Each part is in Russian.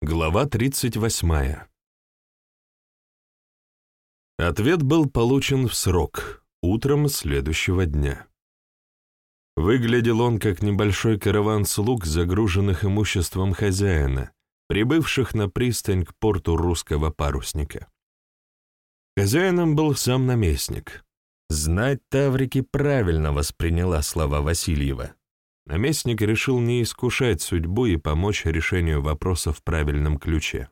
Глава 38. Ответ был получен в срок, утром следующего дня. Выглядел он как небольшой караван слуг, загруженных имуществом хозяина, прибывших на пристань к порту русского парусника. Хозяином был сам наместник. Знать Таврики правильно восприняла слова Васильева. Наместник решил не искушать судьбу и помочь решению вопроса в правильном ключе.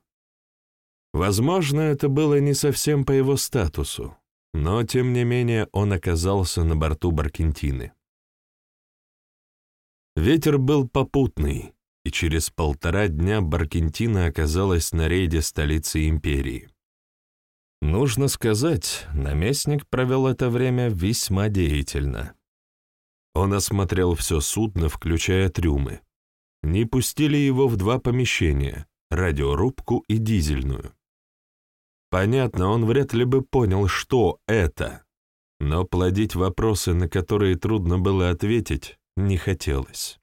Возможно, это было не совсем по его статусу, но, тем не менее, он оказался на борту Баркентины. Ветер был попутный, и через полтора дня Баркентина оказалась на рейде столицы империи. Нужно сказать, наместник провел это время весьма деятельно. Он осмотрел все судно, включая трюмы. Не пустили его в два помещения — радиорубку и дизельную. Понятно, он вряд ли бы понял, что это, но плодить вопросы, на которые трудно было ответить, не хотелось.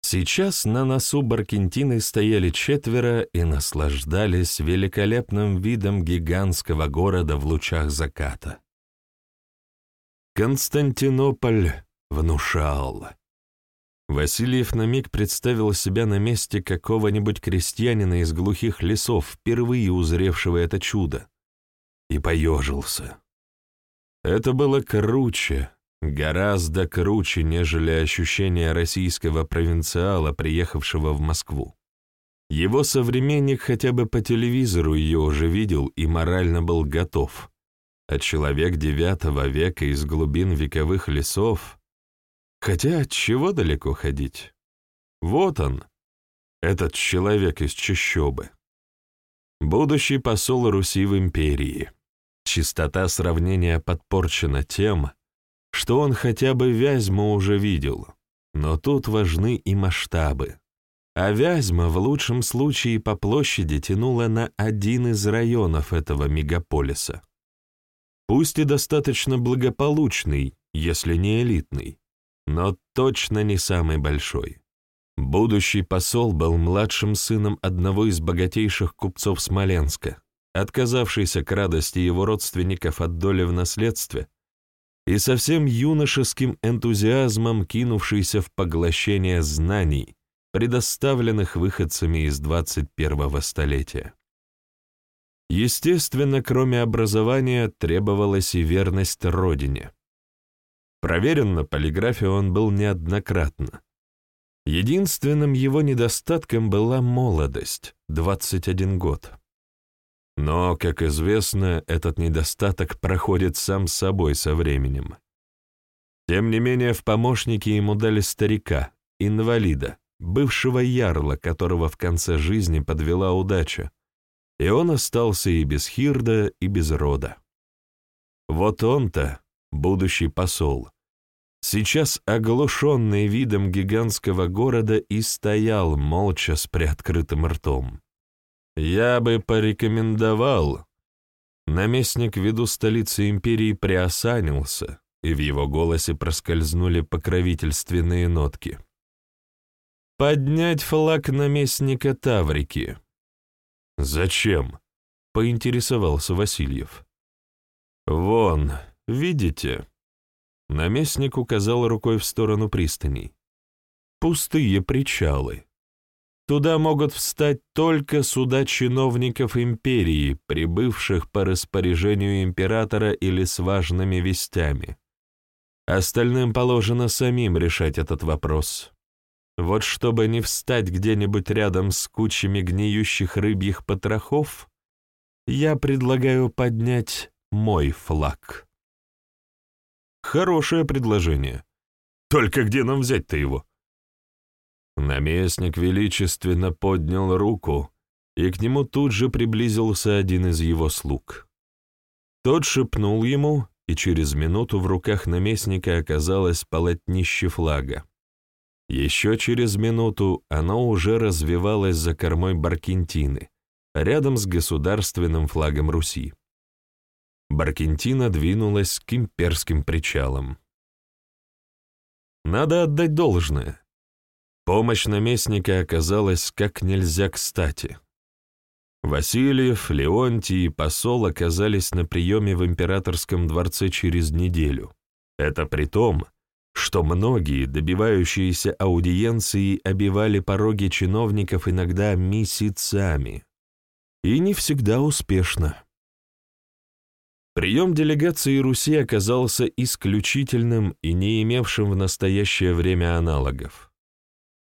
Сейчас на носу Баркентины стояли четверо и наслаждались великолепным видом гигантского города в лучах заката. Константинополь внушал. Васильев на миг представил себя на месте какого-нибудь крестьянина из глухих лесов, впервые узревшего это чудо, и поежился. Это было круче, гораздо круче, нежели ощущение российского провинциала, приехавшего в Москву. Его современник хотя бы по телевизору ее уже видел и морально был готов, а человек девятого века из глубин вековых лесов Хотя от чего далеко ходить? Вот он, этот человек из чащобы. Будущий посол Руси в империи. Чистота сравнения подпорчена тем, что он хотя бы Вязьму уже видел, но тут важны и масштабы. А Вязьма в лучшем случае по площади тянула на один из районов этого мегаполиса. Пусть и достаточно благополучный, если не элитный, но точно не самый большой. Будущий посол был младшим сыном одного из богатейших купцов Смоленска, отказавшийся к радости его родственников от доли в наследстве и совсем юношеским энтузиазмом кинувшийся в поглощение знаний, предоставленных выходцами из 21-го столетия. Естественно, кроме образования требовалась и верность родине. Проверен на полиграфе он был неоднократно. Единственным его недостатком была молодость, 21 год. Но, как известно, этот недостаток проходит сам собой со временем. Тем не менее, в помощники ему дали старика, инвалида, бывшего ярла, которого в конце жизни подвела удача, и он остался и без хирда, и без рода. Вот он-то, будущий посол, сейчас оглушенный видом гигантского города и стоял молча с приоткрытым ртом. «Я бы порекомендовал...» Наместник виду столицы империи приосанился, и в его голосе проскользнули покровительственные нотки. «Поднять флаг наместника Таврики». «Зачем?» — поинтересовался Васильев. «Вон, видите?» Наместник указал рукой в сторону пристани. Пустые причалы. Туда могут встать только суда чиновников империи, прибывших по распоряжению императора или с важными вестями. Остальным положено самим решать этот вопрос. Вот чтобы не встать где-нибудь рядом с кучами гниющих рыбьих потрохов, я предлагаю поднять мой флаг. Хорошее предложение. Только где нам взять-то его? Наместник величественно поднял руку, и к нему тут же приблизился один из его слуг. Тот шепнул ему, и через минуту в руках наместника оказалось полотнище флага. Еще через минуту оно уже развивалось за кормой Баркентины, рядом с государственным флагом Руси. Баркентина двинулась к имперским причалам. Надо отдать должное. Помощь наместника оказалась как нельзя кстати. Васильев, Леонтий и посол оказались на приеме в императорском дворце через неделю. Это при том, что многие, добивающиеся аудиенции, обивали пороги чиновников иногда месяцами. И не всегда успешно. Прием делегации Руси оказался исключительным и не имевшим в настоящее время аналогов.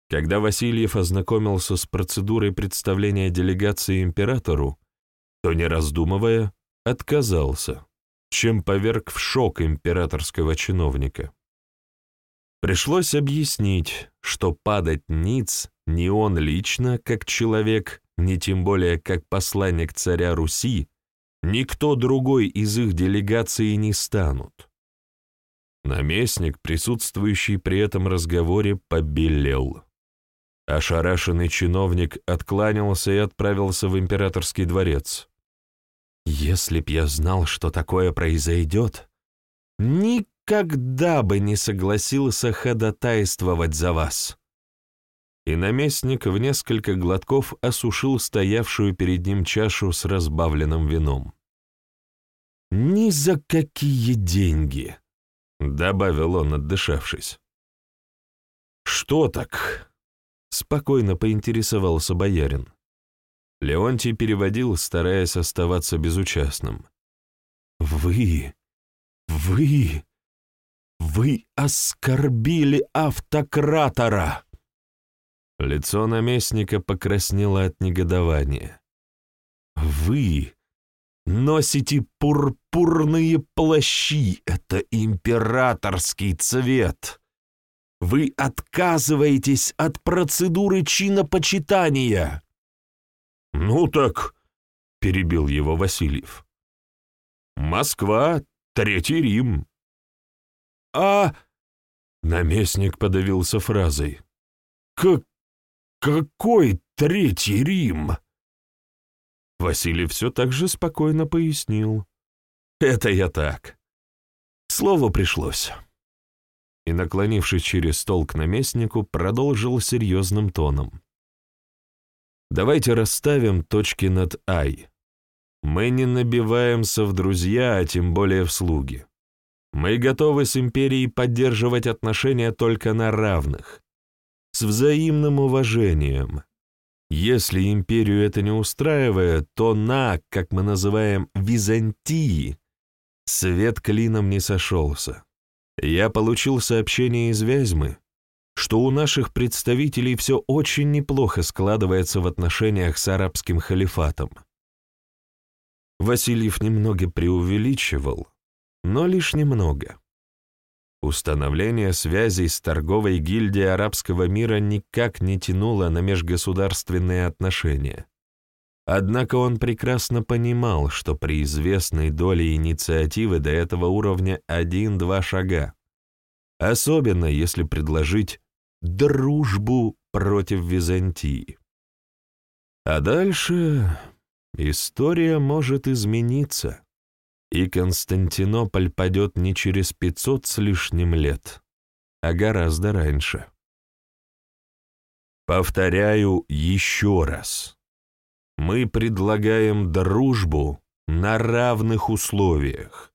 Когда Васильев ознакомился с процедурой представления делегации императору, то, не раздумывая, отказался, чем поверг в шок императорского чиновника. Пришлось объяснить, что падать ниц не он лично, как человек, не тем более как посланник царя Руси, никто другой из их делегации не станут. Наместник, присутствующий при этом разговоре, побелел. Ошарашенный чиновник откланялся и отправился в императорский дворец. «Если б я знал, что такое произойдет, никогда бы не согласился ходатайствовать за вас». И наместник в несколько глотков осушил стоявшую перед ним чашу с разбавленным вином. «Ни за какие деньги!» — добавил он, отдышавшись. «Что так?» — спокойно поинтересовался боярин. Леонтий переводил, стараясь оставаться безучастным. «Вы... вы...» «Вы оскорбили автократора!» Лицо наместника покраснело от негодования. «Вы носите пурпурные плащи, это императорский цвет. Вы отказываетесь от процедуры чинопочитания». «Ну так», — перебил его Васильев, — «Москва, Третий Рим, а...» Наместник подавился фразой. «Как... какой Третий Рим?» Василий все так же спокойно пояснил. «Это я так. Слово пришлось». И, наклонившись через стол к наместнику, продолжил серьезным тоном. «Давайте расставим точки над «ай». Мы не набиваемся в друзья, а тем более в слуги. Мы готовы с империей поддерживать отношения только на равных, с взаимным уважением. Если империю это не устраивает, то на, как мы называем, Византии, свет клином не сошелся. Я получил сообщение из Вязьмы, что у наших представителей все очень неплохо складывается в отношениях с арабским халифатом. Васильев немного преувеличивал, но лишь немного. Установление связей с торговой гильдией арабского мира никак не тянуло на межгосударственные отношения. Однако он прекрасно понимал, что при известной доле инициативы до этого уровня один-два шага, особенно если предложить дружбу против Византии. А дальше история может измениться и Константинополь падет не через пятьсот с лишним лет, а гораздо раньше. Повторяю еще раз. Мы предлагаем дружбу на равных условиях.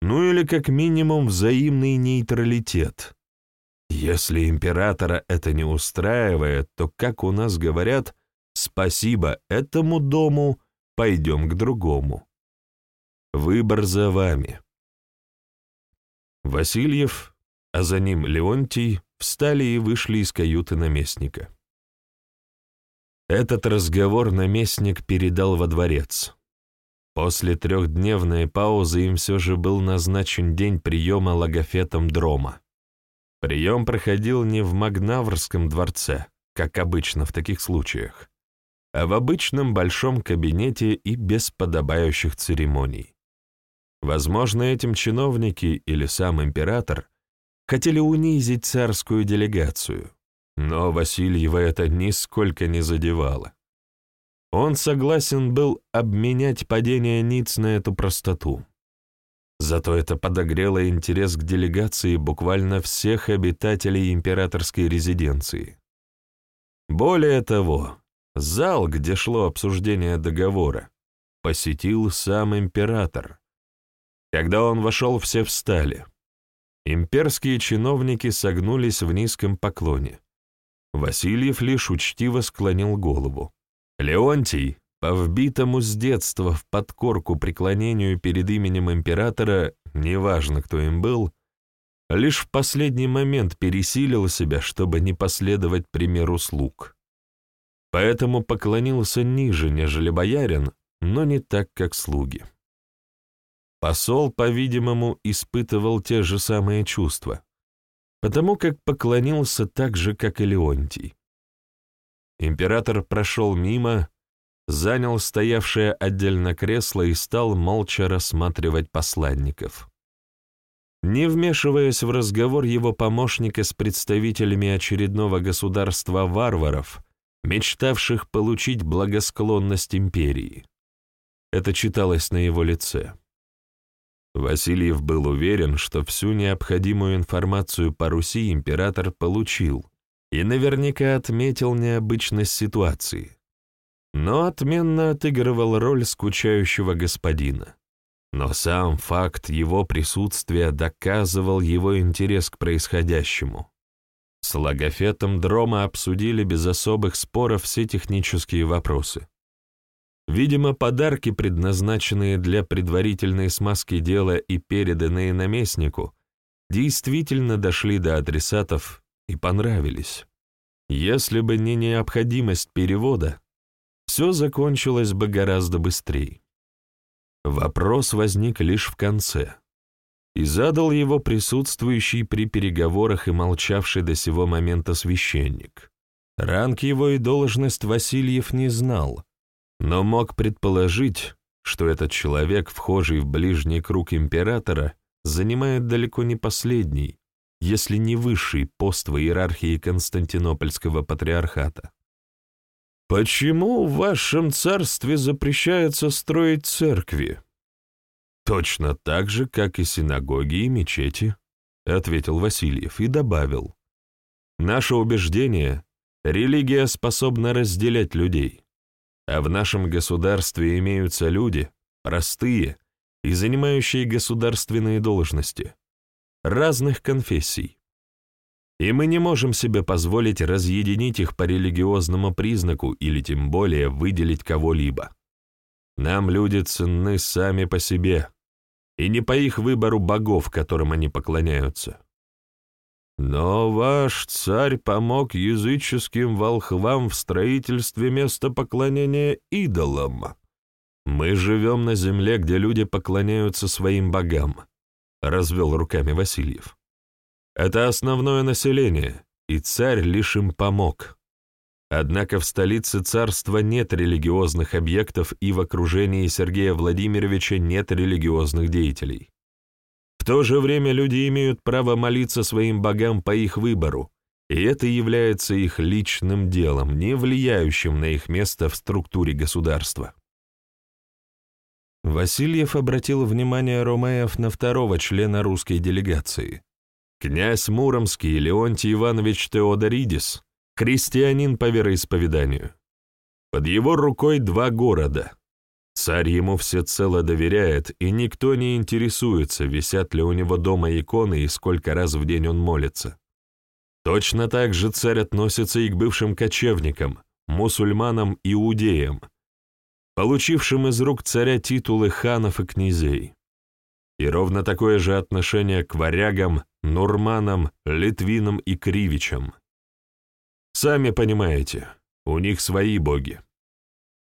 Ну или как минимум взаимный нейтралитет. Если императора это не устраивает, то, как у нас говорят, спасибо этому дому, пойдем к другому. Выбор за вами. Васильев, а за ним Леонтий, встали и вышли из каюты наместника. Этот разговор наместник передал во дворец. После трехдневной паузы им все же был назначен день приема логофетом Дрома. Прием проходил не в Магнаврском дворце, как обычно в таких случаях, а в обычном большом кабинете и без подобающих церемоний. Возможно, этим чиновники или сам император хотели унизить царскую делегацию, но Васильева это нисколько не задевало. Он согласен был обменять падение Ниц на эту простоту. Зато это подогрело интерес к делегации буквально всех обитателей императорской резиденции. Более того, зал, где шло обсуждение договора, посетил сам император. Когда он вошел, все встали. Имперские чиновники согнулись в низком поклоне. Васильев лишь учтиво склонил голову. Леонтий, по вбитому с детства в подкорку преклонению перед именем императора, неважно, кто им был, лишь в последний момент пересилил себя, чтобы не последовать примеру слуг. Поэтому поклонился ниже, нежели боярин, но не так, как слуги. Посол, по-видимому, испытывал те же самые чувства, потому как поклонился так же, как и Леонтий. Император прошел мимо, занял стоявшее отдельно кресло и стал молча рассматривать посланников. Не вмешиваясь в разговор его помощника с представителями очередного государства варваров, мечтавших получить благосклонность империи. Это читалось на его лице. Васильев был уверен, что всю необходимую информацию по Руси император получил и наверняка отметил необычность ситуации, но отменно отыгрывал роль скучающего господина. Но сам факт его присутствия доказывал его интерес к происходящему. С логофетом Дрома обсудили без особых споров все технические вопросы. Видимо, подарки, предназначенные для предварительной смазки дела и переданные наместнику, действительно дошли до адресатов и понравились. Если бы не необходимость перевода, все закончилось бы гораздо быстрее. Вопрос возник лишь в конце, и задал его присутствующий при переговорах и молчавший до сего момента священник. Ранг его и должность Васильев не знал, но мог предположить, что этот человек, вхожий в ближний круг императора, занимает далеко не последний, если не высший пост в иерархии Константинопольского патриархата. «Почему в вашем царстве запрещается строить церкви?» «Точно так же, как и синагоги и мечети», — ответил Васильев и добавил. «Наше убеждение — религия способна разделять людей. А в нашем государстве имеются люди, простые и занимающие государственные должности, разных конфессий. И мы не можем себе позволить разъединить их по религиозному признаку или тем более выделить кого-либо. Нам люди ценны сами по себе, и не по их выбору богов, которым они поклоняются. Но ваш царь помог языческим волхвам в строительстве места поклонения идолам. Мы живем на земле, где люди поклоняются своим богам, — развел руками Васильев. Это основное население, и царь лишь им помог. Однако в столице царства нет религиозных объектов и в окружении Сергея Владимировича нет религиозных деятелей то же время люди имеют право молиться своим богам по их выбору, и это является их личным делом, не влияющим на их место в структуре государства. Васильев обратил внимание Ромеев на второго члена русской делегации. Князь Муромский Леонтий Иванович Теодоридис, крестьянин по вероисповеданию. Под его рукой два города Царь ему всецело доверяет, и никто не интересуется, висят ли у него дома иконы и сколько раз в день он молится. Точно так же царь относится и к бывшим кочевникам, мусульманам иудеям, получившим из рук царя титулы ханов и князей. И ровно такое же отношение к варягам, нурманам, литвинам и кривичам. Сами понимаете, у них свои боги.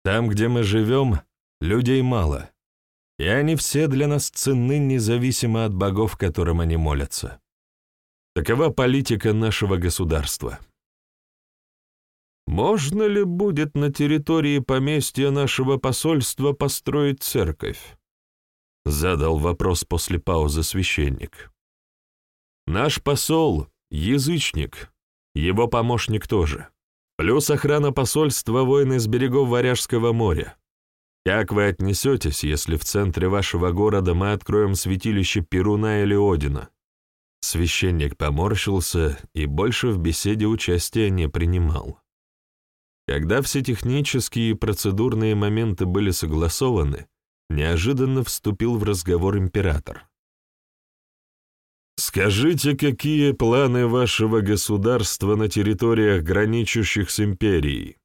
Там, где мы живем, Людей мало, и они все для нас ценны независимо от богов, которым они молятся. Такова политика нашего государства. Можно ли будет на территории поместья нашего посольства построить церковь? Задал вопрос после паузы священник. Наш посол — язычник, его помощник тоже. Плюс охрана посольства воины с берегов Варяжского моря. Как вы отнесетесь, если в центре вашего города мы откроем святилище Перуна или Одина?» Священник поморщился и больше в беседе участия не принимал. Когда все технические и процедурные моменты были согласованы, неожиданно вступил в разговор император. «Скажите, какие планы вашего государства на территориях, граничащих с империей?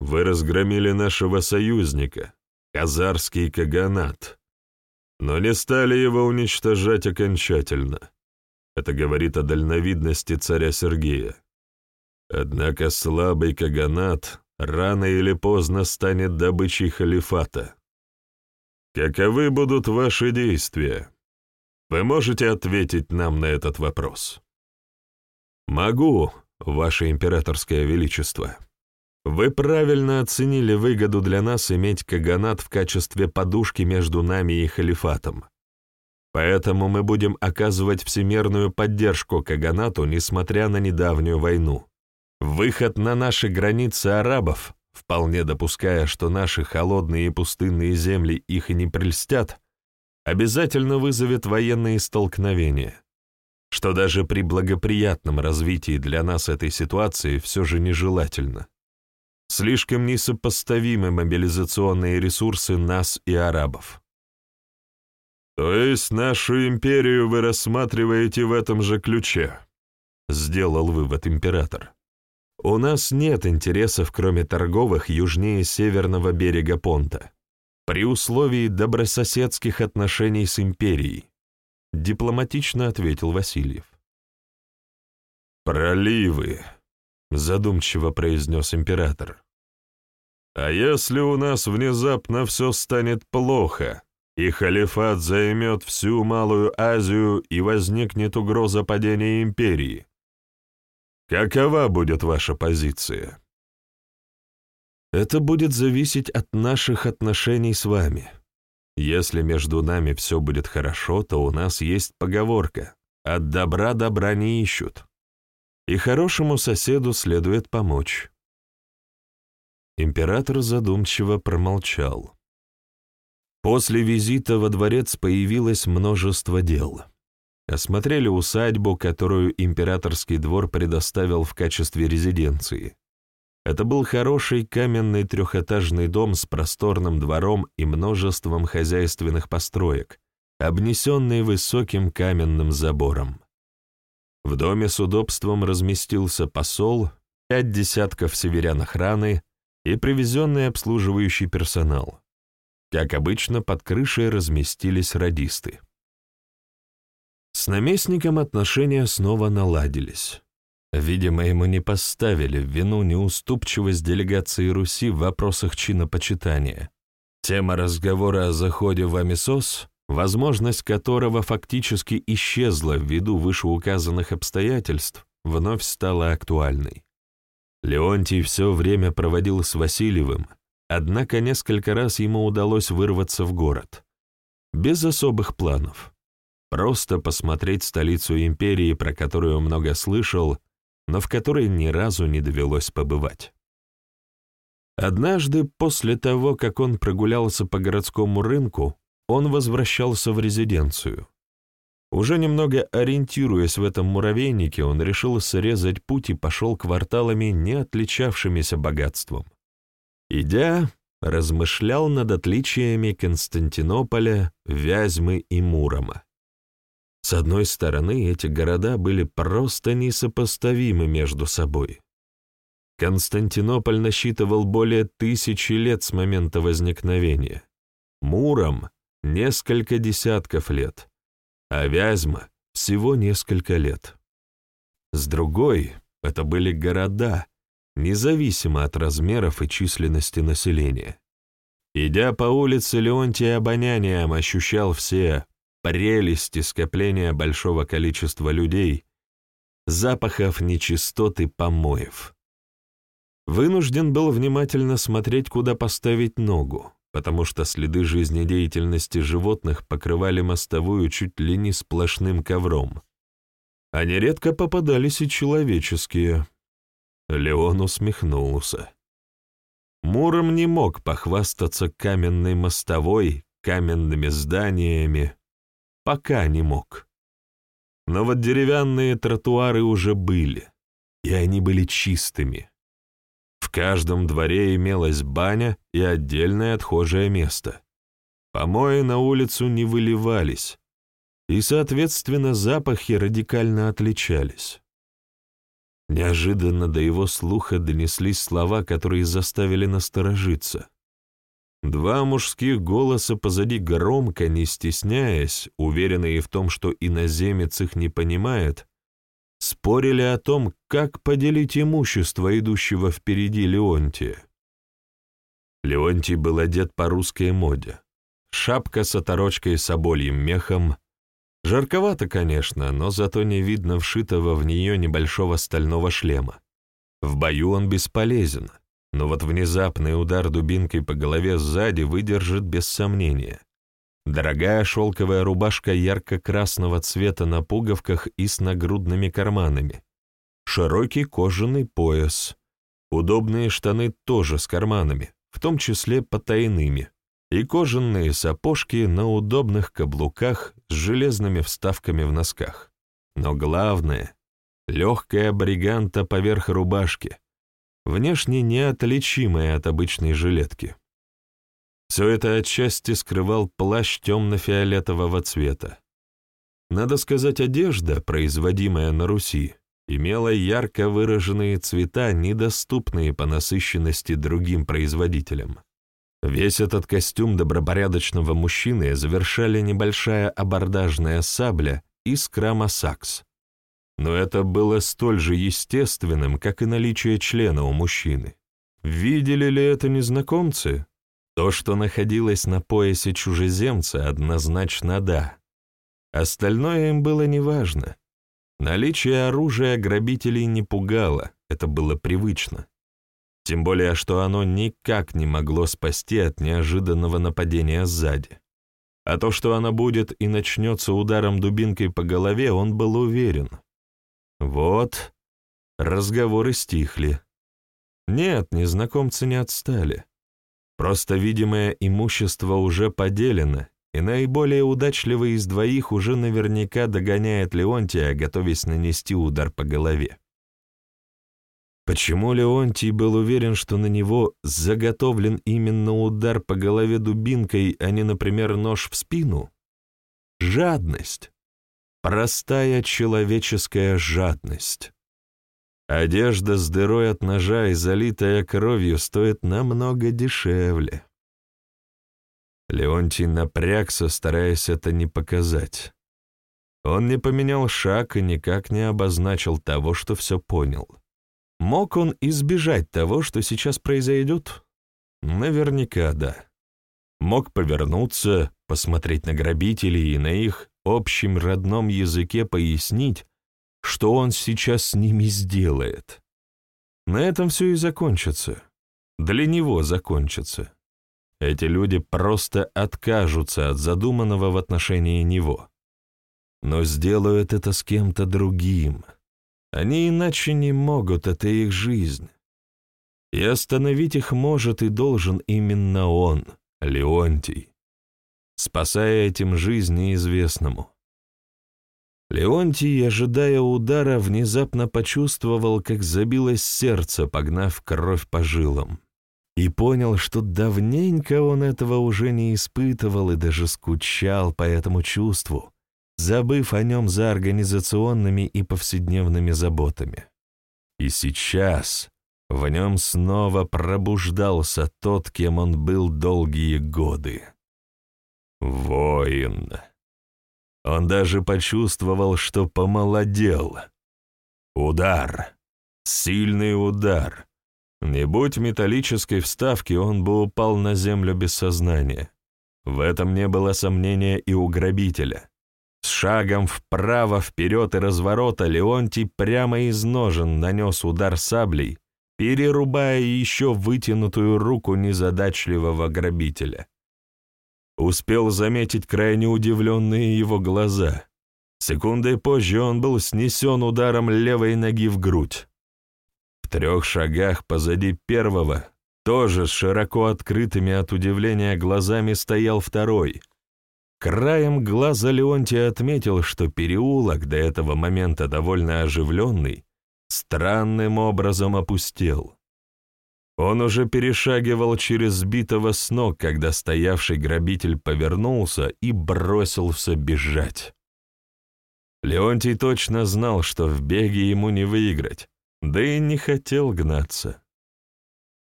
Вы разгромили нашего союзника, Казарский Каганат, но не стали его уничтожать окончательно. Это говорит о дальновидности царя Сергея. Однако слабый Каганат рано или поздно станет добычей халифата. Каковы будут ваши действия? Вы можете ответить нам на этот вопрос? Могу, ваше императорское величество. Вы правильно оценили выгоду для нас иметь Каганат в качестве подушки между нами и халифатом. Поэтому мы будем оказывать всемирную поддержку Каганату, несмотря на недавнюю войну. Выход на наши границы арабов, вполне допуская, что наши холодные и пустынные земли их и не прельстят, обязательно вызовет военные столкновения, что даже при благоприятном развитии для нас этой ситуации все же нежелательно. Слишком несопоставимы мобилизационные ресурсы нас и арабов. То есть нашу империю вы рассматриваете в этом же ключе? Сделал вывод император. У нас нет интересов, кроме торговых, южнее северного берега Понта, при условии добрососедских отношений с империей, дипломатично ответил Васильев. Проливы, — задумчиво произнес император. «А если у нас внезапно все станет плохо, и халифат займет всю Малую Азию и возникнет угроза падения империи? Какова будет ваша позиция?» «Это будет зависеть от наших отношений с вами. Если между нами все будет хорошо, то у нас есть поговорка «от добра добра не ищут» и хорошему соседу следует помочь. Император задумчиво промолчал. После визита во дворец появилось множество дел. Осмотрели усадьбу, которую императорский двор предоставил в качестве резиденции. Это был хороший каменный трехэтажный дом с просторным двором и множеством хозяйственных построек, обнесенный высоким каменным забором. В доме с удобством разместился посол, пять десятков северян охраны и привезенный обслуживающий персонал. Как обычно, под крышей разместились радисты. С наместником отношения снова наладились. Видимо, ему не поставили в вину неуступчивость делегации Руси в вопросах чинопочитания. Тема разговора о заходе в Амисос возможность которого фактически исчезла ввиду вышеуказанных обстоятельств, вновь стала актуальной. Леонтий все время проводил с Васильевым, однако несколько раз ему удалось вырваться в город. Без особых планов. Просто посмотреть столицу империи, про которую много слышал, но в которой ни разу не довелось побывать. Однажды, после того, как он прогулялся по городскому рынку, он возвращался в резиденцию. Уже немного ориентируясь в этом муравейнике, он решил срезать путь и пошел кварталами, не отличавшимися богатством. Идя, размышлял над отличиями Константинополя, Вязьмы и Мурома. С одной стороны, эти города были просто несопоставимы между собой. Константинополь насчитывал более тысячи лет с момента возникновения. Муром несколько десятков лет, а Вязьма — всего несколько лет. С другой, это были города, независимо от размеров и численности населения. Идя по улице, Леонтий обонянием ощущал все прелести скопления большого количества людей, запахов нечистот и помоев. Вынужден был внимательно смотреть, куда поставить ногу потому что следы жизнедеятельности животных покрывали мостовую чуть ли не сплошным ковром. А нередко попадались и человеческие. Леон усмехнулся. Муром не мог похвастаться каменной мостовой, каменными зданиями. Пока не мог. Но вот деревянные тротуары уже были, и они были чистыми. В каждом дворе имелась баня и отдельное отхожее место. Помои на улицу не выливались, и, соответственно, запахи радикально отличались. Неожиданно до его слуха донеслись слова, которые заставили насторожиться. Два мужских голоса позади громко, не стесняясь, уверенные в том, что иноземец их не понимает, спорили о том, как поделить имущество идущего впереди Леонтия. Леонтий был одет по русской моде. Шапка с оторочкой с обольем мехом. Жарковато, конечно, но зато не видно вшитого в нее небольшого стального шлема. В бою он бесполезен, но вот внезапный удар дубинкой по голове сзади выдержит без сомнения. Дорогая шелковая рубашка ярко-красного цвета на пуговках и с нагрудными карманами. Широкий кожаный пояс. Удобные штаны тоже с карманами, в том числе потайными. И кожаные сапожки на удобных каблуках с железными вставками в носках. Но главное — легкая бриганта поверх рубашки — внешне неотличимая от обычной жилетки. Все это отчасти скрывал плащ темно-фиолетового цвета. Надо сказать, одежда, производимая на Руси, имела ярко выраженные цвета, недоступные по насыщенности другим производителям. Весь этот костюм добропорядочного мужчины завершали небольшая абордажная сабля из крама сакс, но это было столь же естественным, как и наличие члена у мужчины. Видели ли это незнакомцы? То, что находилось на поясе чужеземца, однозначно да. Остальное им было неважно. Наличие оружия грабителей не пугало, это было привычно. Тем более, что оно никак не могло спасти от неожиданного нападения сзади. А то, что оно будет и начнется ударом дубинкой по голове, он был уверен. Вот, разговоры стихли. Нет, незнакомцы не отстали. Просто видимое имущество уже поделено, и наиболее удачливый из двоих уже наверняка догоняет Леонтия, готовясь нанести удар по голове. Почему Леонтий был уверен, что на него заготовлен именно удар по голове дубинкой, а не, например, нож в спину? Жадность. Простая человеческая жадность. Одежда с дырой от ножа и залитая кровью стоит намного дешевле. Леонтий напрягся, стараясь это не показать. Он не поменял шаг и никак не обозначил того, что все понял. Мог он избежать того, что сейчас произойдет? Наверняка да. Мог повернуться, посмотреть на грабителей и на их общем родном языке пояснить, что он сейчас с ними сделает. На этом все и закончится. Для него закончится. Эти люди просто откажутся от задуманного в отношении него. Но сделают это с кем-то другим. Они иначе не могут, это их жизнь. И остановить их может и должен именно он, Леонтий спасая этим жизнь неизвестному. Леонтий, ожидая удара, внезапно почувствовал, как забилось сердце, погнав кровь по жилам, и понял, что давненько он этого уже не испытывал и даже скучал по этому чувству, забыв о нем за организационными и повседневными заботами. И сейчас в нем снова пробуждался тот, кем он был долгие годы. Воин. Он даже почувствовал, что помолодел. Удар. Сильный удар. Не будь металлической вставки, он бы упал на землю без сознания. В этом не было сомнения и у грабителя. С шагом вправо, вперед и разворота Леонтий прямо из ножен нанес удар саблей, перерубая еще вытянутую руку незадачливого грабителя. Успел заметить крайне удивленные его глаза. Секундой позже он был снесен ударом левой ноги в грудь. В трех шагах позади первого, тоже с широко открытыми от удивления глазами, стоял второй. Краем глаза Леонтий отметил, что переулок, до этого момента довольно оживленный, странным образом опустел. Он уже перешагивал через сбитого с ног, когда стоявший грабитель повернулся и бросился бежать. Леонтий точно знал, что в беге ему не выиграть, да и не хотел гнаться.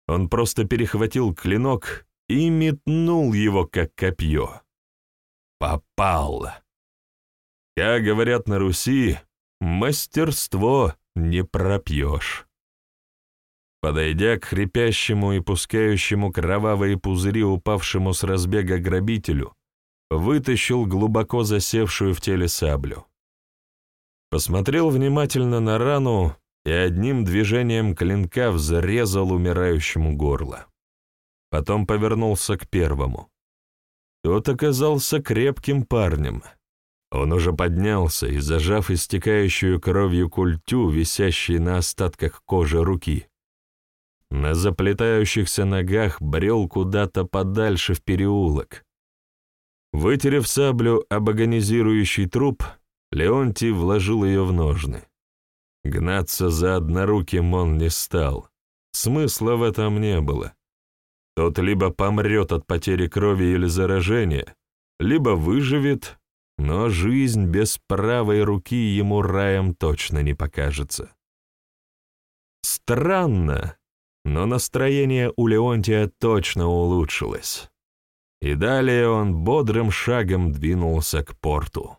Он просто перехватил клинок и метнул его, как копье. Попал. Как говорят на Руси, мастерство не пропьешь. Подойдя к хрипящему и пускающему кровавые пузыри упавшему с разбега грабителю, вытащил глубоко засевшую в теле саблю. Посмотрел внимательно на рану и одним движением клинка взрезал умирающему горло. Потом повернулся к первому. Тот оказался крепким парнем. Он уже поднялся и, зажав истекающую кровью культю, висящей на остатках кожи руки, на заплетающихся ногах брел куда-то подальше в переулок. Вытерев саблю об агонизирующий труп, Леонтий вложил ее в ножны. Гнаться за одноруким он не стал. Смысла в этом не было. Тот либо помрет от потери крови или заражения, либо выживет, но жизнь без правой руки ему раем точно не покажется. Странно, но настроение у Леонтия точно улучшилось. И далее он бодрым шагом двинулся к порту.